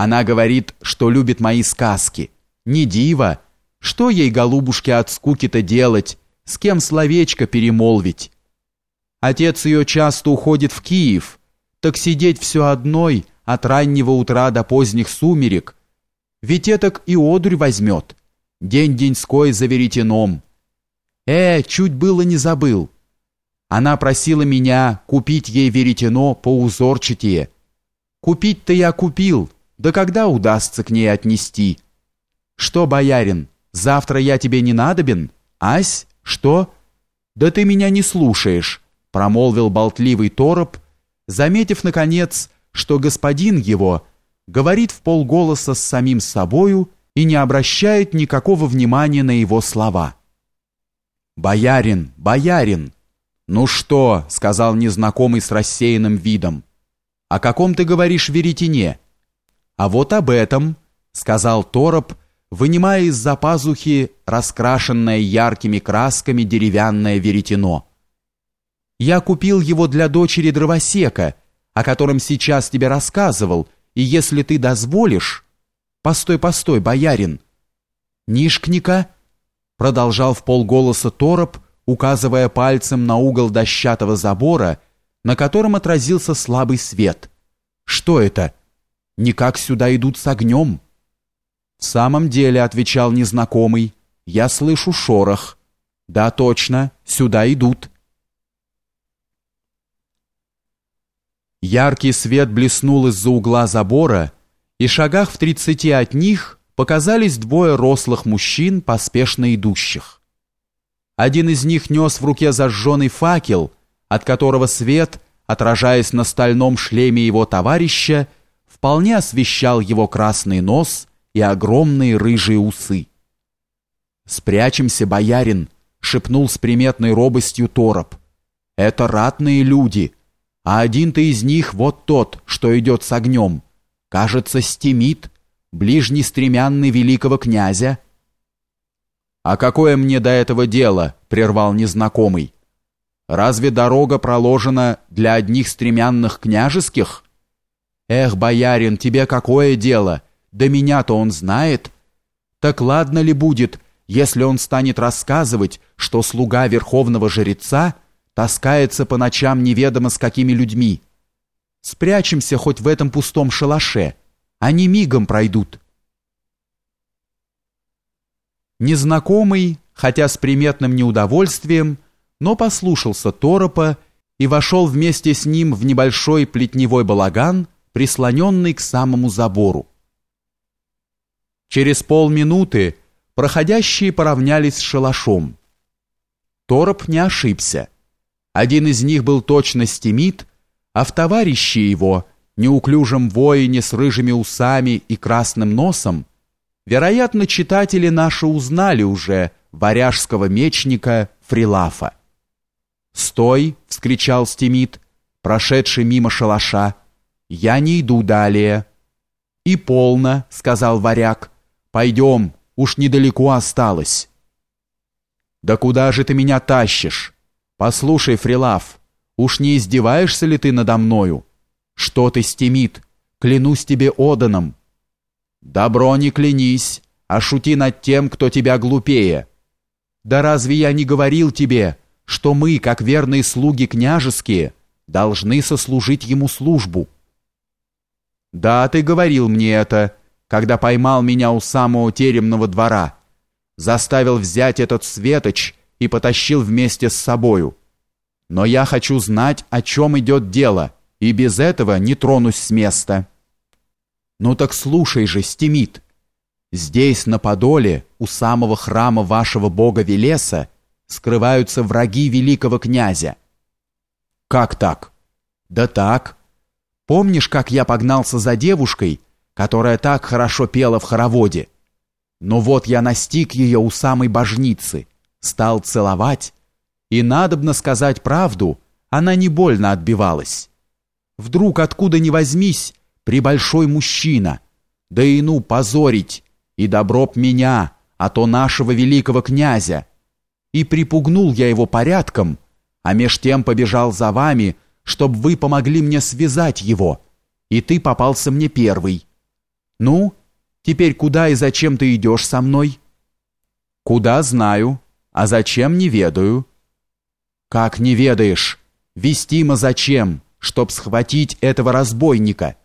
Она говорит, что любит мои сказки. Не диво. Что ей, голубушке, от скуки-то делать? С кем словечко перемолвить? Отец ее часто уходит в Киев. Так сидеть все одной от раннего утра до поздних сумерек. Ведь этак и одурь возьмет. День-деньской за веретеном. Э, чуть было не забыл. Она просила меня купить ей веретено поузорчатее. Купить-то я купил, да когда удастся к ней отнести? Что, боярин, завтра я тебе не надобен? Ась, что? Да ты меня не слушаешь, промолвил болтливый тороп, заметив, наконец, что господин его говорит в полголоса с самим собою и не обращает никакого внимания на его слова. «Боярин, боярин!» «Ну что?» — сказал незнакомый с рассеянным видом. «О каком ты говоришь веретене?» «А вот об этом», — сказал Тороп, вынимая из-за пазухи раскрашенное яркими красками деревянное веретено. «Я купил его для дочери дровосека, о котором сейчас тебе рассказывал, и если ты дозволишь...» «Постой, постой, боярин!» «Нишкника?» — продолжал в полголоса Тороп, — указывая пальцем на угол дощатого забора, на котором отразился слабый свет. «Что это? Никак сюда идут с огнем?» «В самом деле», — отвечал незнакомый, — «я слышу шорох». «Да, точно, сюда идут». Яркий свет блеснул из-за угла забора, и шагах в тридцати от них показались двое рослых мужчин, поспешно идущих. Один из них нес в руке зажженный факел, от которого свет, отражаясь на стальном шлеме его товарища, вполне освещал его красный нос и огромные рыжие усы. «Спрячемся, боярин!» — шепнул с приметной робостью Тороп. «Это ратные люди, а один-то из них вот тот, что идет с огнем. Кажется, стемит, ближний стремянный великого князя». «А какое мне до этого дело?» — прервал незнакомый. «Разве дорога проложена для одних стремянных княжеских?» «Эх, боярин, тебе какое дело? Да меня-то он знает. Так ладно ли будет, если он станет рассказывать, что слуга верховного жреца таскается по ночам неведомо с какими людьми? Спрячемся хоть в этом пустом шалаше, они мигом пройдут». Незнакомый, хотя с приметным неудовольствием, но послушался торопа и вошел вместе с ним в небольшой плетневой балаган, прислоненный к самому забору. Через полминуты проходящие поравнялись с шалашом. Тороп не ошибся. Один из них был точно стемит, а в товарище его, неуклюжем воине с рыжими усами и красным носом, Вероятно, читатели наши узнали уже варяжского мечника Фрилафа. «Стой!» — вскричал Стемит, прошедший мимо шалаша. «Я не иду далее». «И полно», — сказал варяг. «Пойдем, уж недалеко осталось». «Да куда же ты меня тащишь? Послушай, Фрилаф, уж не издеваешься ли ты надо мною? Что ты, Стемит, клянусь тебе Оданом, Добро не клянись, а шути над тем, кто тебя глупее. Да разве я не говорил тебе, что мы, как верные слуги княжеские, должны сослужить ему службу? Да, ты говорил мне это, когда поймал меня у самого теремного двора, заставил взять этот светоч и потащил вместе с собою. Но я хочу знать, о чем идет дело, и без этого не тронусь с места». Ну так слушай же, Стемит. Здесь, на Подоле, у самого храма вашего бога Велеса, скрываются враги великого князя. Как так? Да так. Помнишь, как я погнался за девушкой, которая так хорошо пела в хороводе? Но вот я настиг ее у самой божницы, стал целовать, и, надобно сказать правду, она не больно отбивалась. Вдруг, откуда ни возьмись, прибольшой мужчина, да и ну позорить, и доброб меня, а то нашего великого князя. И припугнул я его порядком, а меж тем побежал за вами, чтоб вы помогли мне связать его, и ты попался мне первый. Ну, теперь куда и зачем ты идешь со мной? Куда знаю, а зачем не ведаю. Как не ведаешь? Вестимо зачем? Чтоб схватить этого разбойника